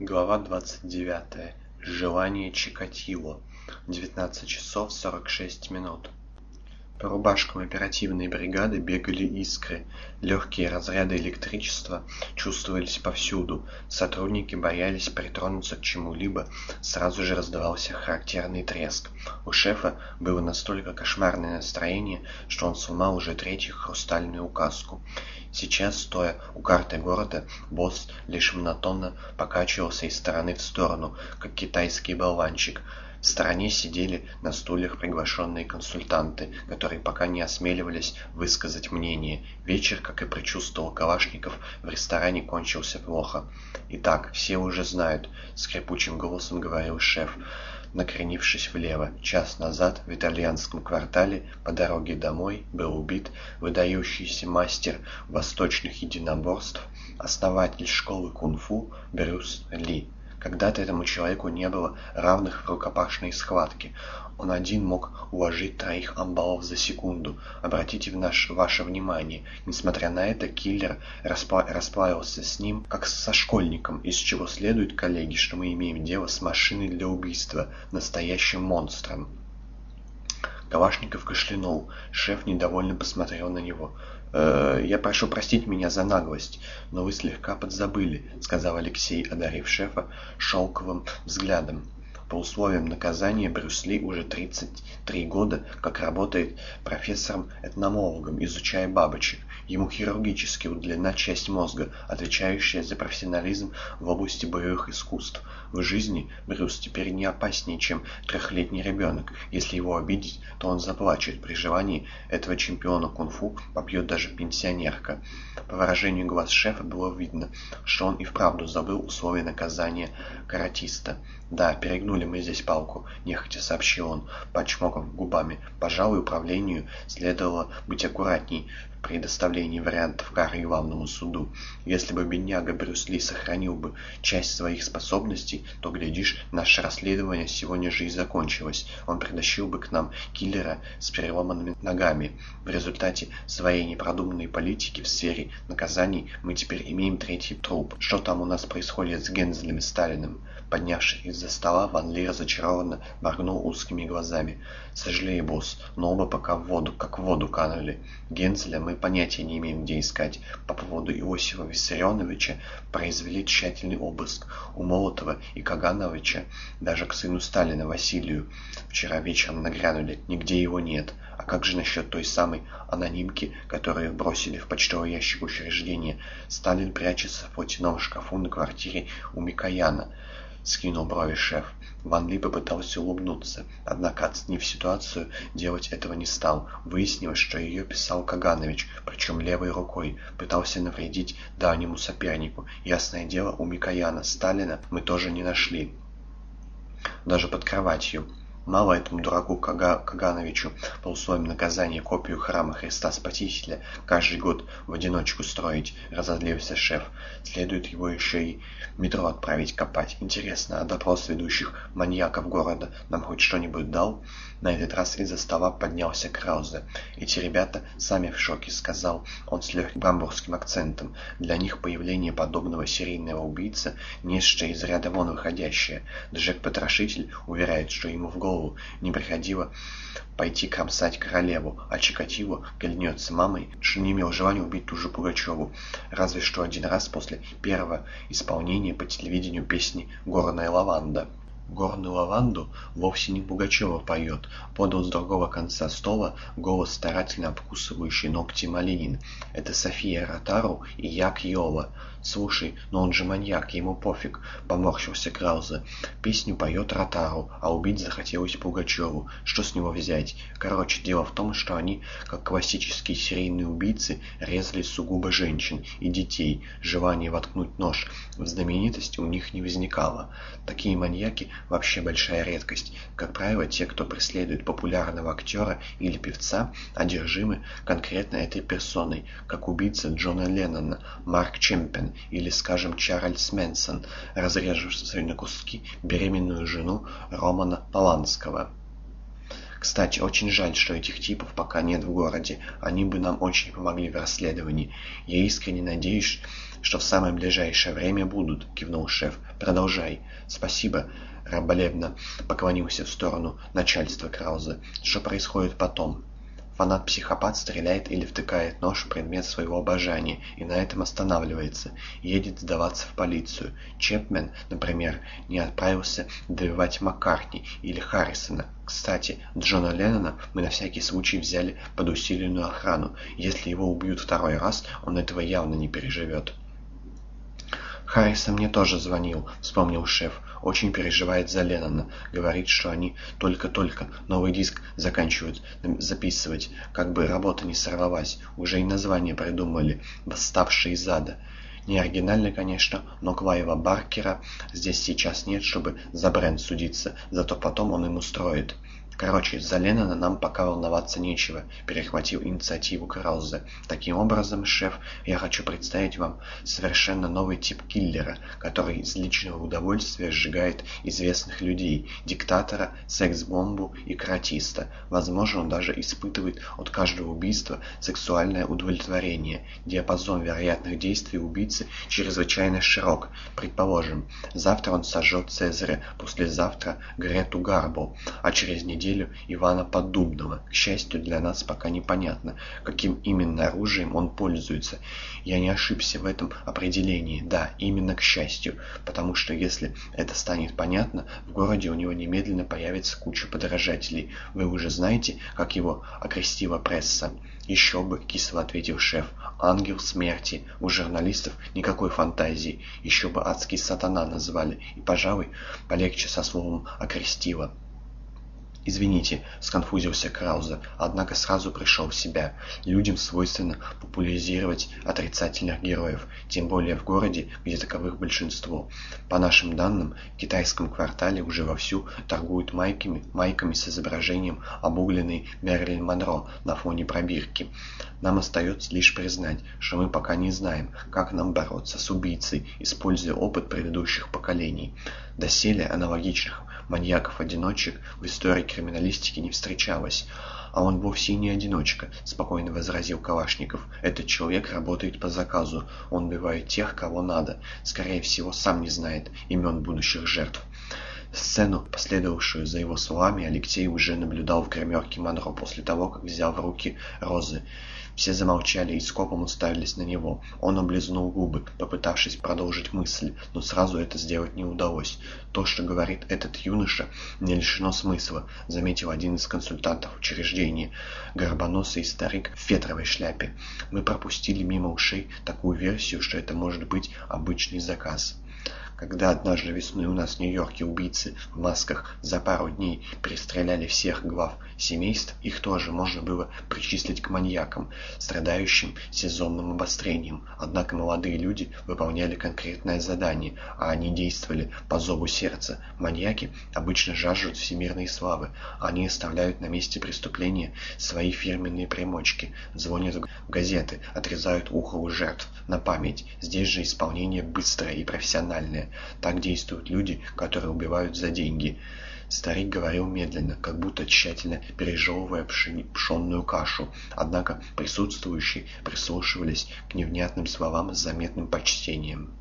Глава 29. Желание Чикатило. 19 часов 46 минут. По рубашкам оперативной бригады бегали искры. Легкие разряды электричества чувствовались повсюду. Сотрудники боялись притронуться к чему-либо. Сразу же раздавался характерный треск. У шефа было настолько кошмарное настроение, что он сломал уже третью хрустальную указку. Сейчас, стоя у карты города, босс лишь монотонно покачивался из стороны в сторону, как китайский болванчик. В стороне сидели на стульях приглашенные консультанты, которые пока не осмеливались высказать мнение. Вечер, как и предчувствовал Калашников, в ресторане кончился плохо. «Итак, все уже знают», — скрипучим голосом говорил шеф, накренившись влево. Час назад в итальянском квартале по дороге домой был убит выдающийся мастер восточных единоборств, основатель школы кунг-фу Брюс Ли. Когда-то этому человеку не было равных в рукопашной схватке. Он один мог уложить троих амбалов за секунду. Обратите в наш, ваше внимание, несмотря на это, киллер распла расплавился с ним, как со школьником, из чего следует, коллеги, что мы имеем дело с машиной для убийства, настоящим монстром. Калашников кашлянул. Шеф недовольно посмотрел на него. «Э, «Я прошу простить меня за наглость, но вы слегка подзабыли», — сказал Алексей, одарив шефа шелковым взглядом. По условиям наказания Брюс Ли уже 33 года как работает профессором-этномологом, изучая бабочек. Ему хирургически удалена часть мозга, отвечающая за профессионализм в области боевых искусств. В жизни Брюс теперь не опаснее, чем трехлетний ребенок. Если его обидеть, то он заплачет. При желании этого чемпиона кунг-фу побьет даже пенсионерка. По выражению глаз шефа было видно, что он и вправду забыл условия наказания каратиста. «Да, перегнули мы здесь палку», — нехотя сообщил он, почмокав губами. «Пожалуй, управлению следовало быть аккуратней предоставлении вариантов кары главному суду. Если бы бедняга Брюс Ли сохранил бы часть своих способностей, то, глядишь, наше расследование сегодня же и закончилось. Он притащил бы к нам киллера с переломанными ногами. В результате своей непродуманной политики в сфере наказаний мы теперь имеем третий труп. Что там у нас происходит с Гензелем и Сталиным?» Поднявшись из-за стола, Ван Ли разочарованно моргнул узкими глазами. «Сожалею, босс, но оба пока в воду, как в воду канули. Гензеля мы понятия не имеем, где искать. По поводу Иосифа Виссарионовича произвели тщательный обыск. У Молотова и Кагановича, даже к сыну Сталина, Василию, вчера вечером нагрянули. Нигде его нет. А как же насчет той самой анонимки, которую бросили в почтовый ящик учреждения? Сталин прячется в платяном шкафу на квартире у Микояна. — скинул брови шеф. Ван Ли попытался улыбнуться, однако, оценив ситуацию, делать этого не стал. Выяснилось, что ее писал Каганович, причем левой рукой. Пытался навредить давнему сопернику. Ясное дело, у Микояна Сталина мы тоже не нашли. Даже под кроватью. Мало этому дураку Кага, Кагановичу по условиям наказания копию храма Христа Спасителя каждый год в одиночку строить, разозлился шеф. Следует его еще и метро отправить копать. Интересно, а допрос ведущих маньяков города нам хоть что-нибудь дал? На этот раз из-за стола поднялся Краузе. Эти ребята сами в шоке, сказал он с легким брамбургским акцентом. Для них появление подобного серийного убийцы нечто из ряда вон выходящее. Джек-потрошитель уверяет, что ему в голову не приходило пойти кромсать королеву, а Чикатило клянется мамой, что не имел желания убить ту же Пугачеву, разве что один раз после первого исполнения по телевидению песни «Горная лаванда». Горную лаванду вовсе не Пугачева поет, подал с другого конца стола голос старательно обкусывающий ногти Малинин. Это София Ротару и Як Йола. «Слушай, но он же маньяк, ему пофиг», — поморщился Краузе. «Песню поет Ротару, а убить захотелось Пугачеву. Что с него взять? Короче, дело в том, что они, как классические серийные убийцы, резали сугубо женщин и детей. Желание воткнуть нож в знаменитость у них не возникало. Такие маньяки вообще большая редкость. Как правило, те, кто преследует популярного актера или певца, одержимы конкретно этой персоной, как убийца Джона Леннона, Марк Чемпен, или, скажем, Чарльз Мэнсон, разрежавший на куски беременную жену Романа Поланского. Кстати, очень жаль, что этих типов пока нет в городе. Они бы нам очень помогли в расследовании. Я искренне надеюсь, что в самое ближайшее время будут, кивнул шеф. Продолжай. Спасибо. Раболепно поклонился в сторону начальства Крауза. Что происходит потом? Фанат-психопат стреляет или втыкает нож в предмет своего обожания и на этом останавливается, едет сдаваться в полицию. Чепмен, например, не отправился добивать Маккартни или Харрисона. Кстати, Джона Леннона мы на всякий случай взяли под усиленную охрану. Если его убьют второй раз, он этого явно не переживет. «Харрисон мне тоже звонил», — вспомнил шеф. «Очень переживает за Леннона. Говорит, что они только-только новый диск заканчивают записывать. Как бы работа не сорвалась. Уже и название придумали. «Восставший из ада». Не оригинально, конечно, но Клайва Баркера здесь сейчас нет, чтобы за бренд судиться. Зато потом он им устроит. Короче, за Леннона нам пока волноваться нечего, перехватил инициативу Краузе. Таким образом, шеф, я хочу представить вам совершенно новый тип киллера, который из личного удовольствия сжигает известных людей, диктатора, секс-бомбу и каратиста. Возможно, он даже испытывает от каждого убийства сексуальное удовлетворение. Диапазон вероятных действий убийцы чрезвычайно широк. Предположим, завтра он сожжет Цезаря, послезавтра Грету Гарбо, а через неделю неделю Ивана Поддубного. К счастью, для нас пока непонятно, каким именно оружием он пользуется. Я не ошибся в этом определении. Да, именно к счастью, потому что если это станет понятно, в городе у него немедленно появится куча подражателей. Вы уже знаете, как его окрестила пресса? «Еще бы», — кисло ответил шеф, — «ангел смерти». У журналистов никакой фантазии. Еще бы адский сатана назвали. И, пожалуй, полегче со словом «окрестила». «Извините», — сконфузился Краузе, однако сразу пришел в себя. Людям свойственно популяризировать отрицательных героев, тем более в городе, где таковых большинство. По нашим данным, в китайском квартале уже вовсю торгуют майками, майками с изображением обугленной Мерлин Монро на фоне пробирки. Нам остается лишь признать, что мы пока не знаем, как нам бороться с убийцей, используя опыт предыдущих поколений. Доселе аналогичных маньяков-одиночек в истории криминалистики не встречалось. «А он вовсе не одиночка», — спокойно возразил Калашников. «Этот человек работает по заказу. Он убивает тех, кого надо. Скорее всего, сам не знает имен будущих жертв». Сцену, последовавшую за его словами, Алексей уже наблюдал в гримерке Монро после того, как взял в руки розы. Все замолчали и скопом уставились на него. Он облизнул губы, попытавшись продолжить мысль, но сразу это сделать не удалось. То, что говорит этот юноша, не лишено смысла, заметил один из консультантов учреждения, горбоносый старик в фетровой шляпе. Мы пропустили мимо ушей такую версию, что это может быть обычный заказ. Когда однажды весной у нас в Нью-Йорке убийцы в масках за пару дней перестреляли всех глав семейств, их тоже можно было причислить к маньякам, страдающим сезонным обострением. Однако молодые люди выполняли конкретное задание, а они действовали по зову сердца. Маньяки обычно жаждут всемирной славы. Они оставляют на месте преступления свои фирменные примочки, звонят в газеты, отрезают ухо у жертв на память. Здесь же исполнение быстрое и профессиональное. Так действуют люди, которые убивают за деньги. Старик говорил медленно, как будто тщательно пережевывая пшенную кашу. Однако присутствующие прислушивались к невнятным словам с заметным почтением.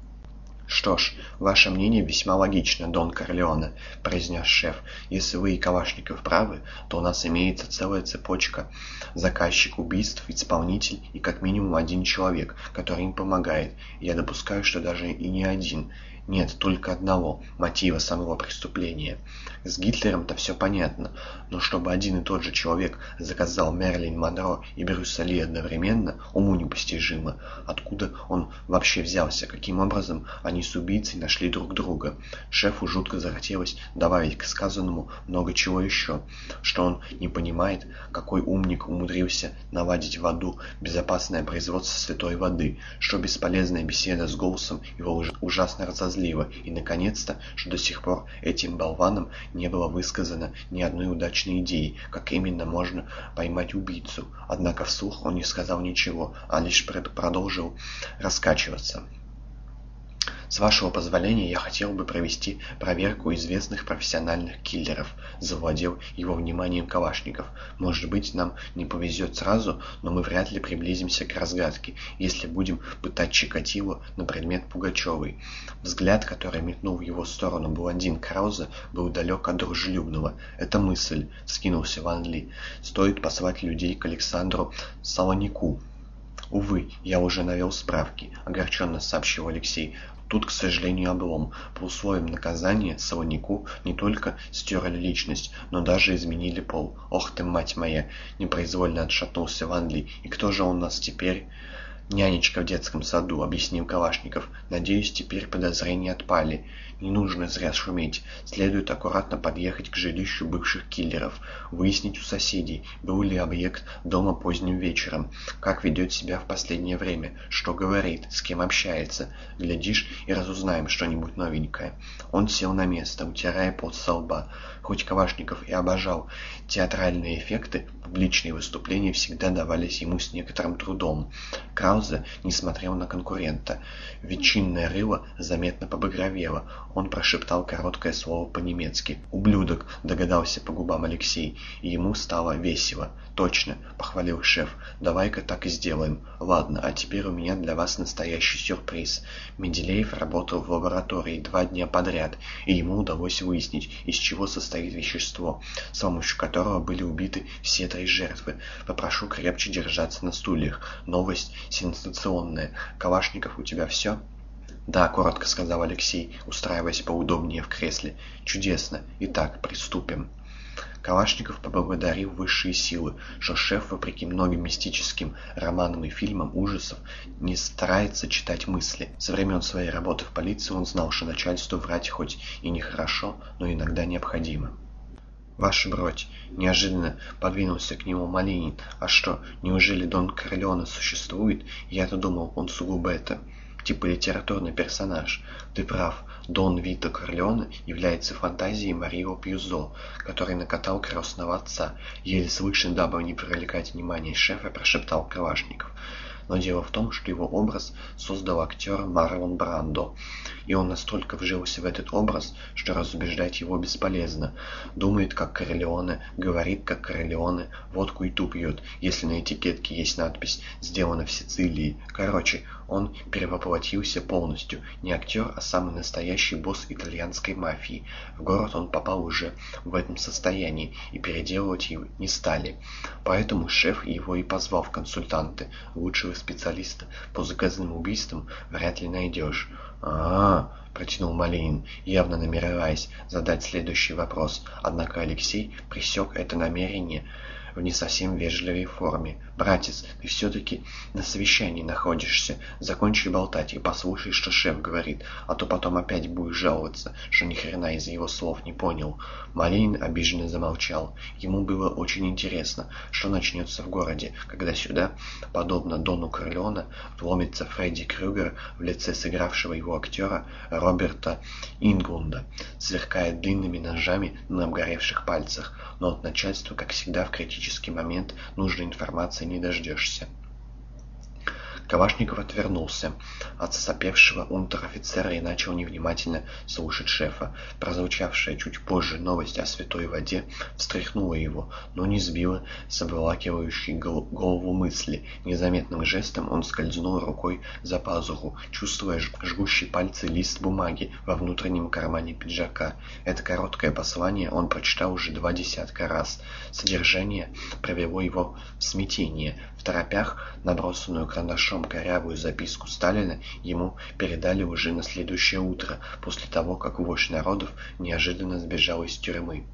«Что ж, ваше мнение весьма логично, Дон Корлеоне», — произнес шеф. «Если вы и Калашников правы, то у нас имеется целая цепочка. Заказчик убийств, исполнитель и как минимум один человек, который им помогает. Я допускаю, что даже и не один. Нет только одного – мотива самого преступления. С Гитлером-то все понятно, но чтобы один и тот же человек заказал Мерлин Монро и Брюса Ли одновременно, уму непостижимо. Откуда он вообще взялся, каким образом они с убийцей нашли друг друга. Шефу жутко захотелось добавить к сказанному много чего еще, что он не понимает, какой умник умудрился наладить в аду безопасное производство святой воды, что бесполезная беседа с Голсом его ужасно разозлила разозлило, и, наконец-то, что до сих пор этим болванам не было высказано ни одной удачной идеи, как именно можно поймать убийцу. Однако вслух он не сказал ничего, а лишь продолжил раскачиваться. С вашего позволения я хотел бы провести проверку известных профессиональных киллеров, завладел его вниманием Калашников. Может быть, нам не повезет сразу, но мы вряд ли приблизимся к разгадке, если будем пытать Чикатило на предмет Пугачевой. Взгляд, который метнул в его сторону блондин Краузе, был далек от дружелюбного. «Это мысль», — скинулся Ван Ли. «Стоит послать людей к Александру Солонику». «Увы, я уже навел справки», — огорченно сообщил Алексей. Тут, к сожалению, облом. По условиям наказания Солонику не только стерли личность, но даже изменили пол. «Ох ты, мать моя!» — непроизвольно отшатнулся Ван Ли. «И кто же у нас теперь?» «Нянечка в детском саду», — объяснил Калашников. «Надеюсь, теперь подозрения отпали. Не нужно зря шуметь. Следует аккуратно подъехать к жилищу бывших киллеров, выяснить у соседей, был ли объект дома поздним вечером, как ведет себя в последнее время, что говорит, с кем общается. Глядишь и разузнаем что-нибудь новенькое». Он сел на место, утирая пот со лба. Хоть Калашников и обожал театральные эффекты, публичные выступления всегда давались ему с некоторым трудом. Краузе не смотрел на конкурента. Ветчинное рыло заметно побагровело. Он прошептал короткое слово по-немецки. «Ублюдок!» — догадался по губам Алексей, и ему стало весело. «Точно!» — похвалил шеф. «Давай-ка так и сделаем. Ладно, а теперь у меня для вас настоящий сюрприз». Менделеев работал в лаборатории два дня подряд, и ему удалось выяснить, из чего состоит вещество, с помощью которого были убиты все три жертвы. Попрошу крепче держаться на стульях. Новость сенсационная. Калашников, у тебя все?» «Да», — коротко сказал Алексей, устраиваясь поудобнее в кресле. «Чудесно. Итак, приступим». Калашников поблагодарил высшие силы, что шеф, вопреки многим мистическим романам и фильмам ужасов, не старается читать мысли. Со времен своей работы в полиции он знал, что начальству врать хоть и нехорошо, но иногда необходимо. «Ваша бродь!» — неожиданно подвинулся к нему Малинин. «А что, неужели Дон Корлеоне существует? Я-то думал, он сугубо это...» типа литературный персонаж. Ты прав, Дон Вито Корлеоне является фантазией Марио Пьюзо, который накатал крестного отца. Еле слышно, дабы не привлекать внимание шефа, прошептал Калашников. Но дело в том, что его образ создал актер Марлон Брандо, и он настолько вжился в этот образ, что разубеждать его бесполезно. Думает, как Корлеоне, говорит, как Корлеоне, водку и ту пьет, если на этикетке есть надпись «Сделано в Сицилии». Короче, он перевоплотился полностью. Не актер, а самый настоящий босс итальянской мафии. В город он попал уже в этом состоянии, и переделывать его не стали. Поэтому шеф его и позвал в консультанты. Лучшего специалиста по заказным убийствам вряд ли найдешь. а, протянул Малинин, явно намереваясь задать следующий вопрос. Однако Алексей пресек это намерение в не совсем вежливой форме. «Братец, ты все-таки на совещании находишься. Закончи болтать и послушай, что шеф говорит, а то потом опять будешь жаловаться, что ни хрена из его слов не понял». Малинин обиженно замолчал. Ему было очень интересно, что начнется в городе, когда сюда, подобно Дону Корлеоне, вломится Фредди Крюгер в лице сыгравшего его актера Роберта Инглунда, сверкая длинными ножами на обгоревших пальцах. Но от начальства, как всегда в критический момент, нужной информации не дождешься. Калашников отвернулся от сопевшего унтер-офицера и начал невнимательно слушать шефа. Прозвучавшая чуть позже новость о святой воде встряхнула его, но не сбила с обволакивающей голову мысли. Незаметным жестом он скользнул рукой за пазуху, чувствуя жгущий пальцы лист бумаги во внутреннем кармане пиджака. Это короткое послание он прочитал уже два десятка раз. Содержание привело его в смятение. В торопях, набросанную карандашом корявую записку Сталина, ему передали уже на следующее утро, после того, как вождь народов неожиданно сбежал из тюрьмы.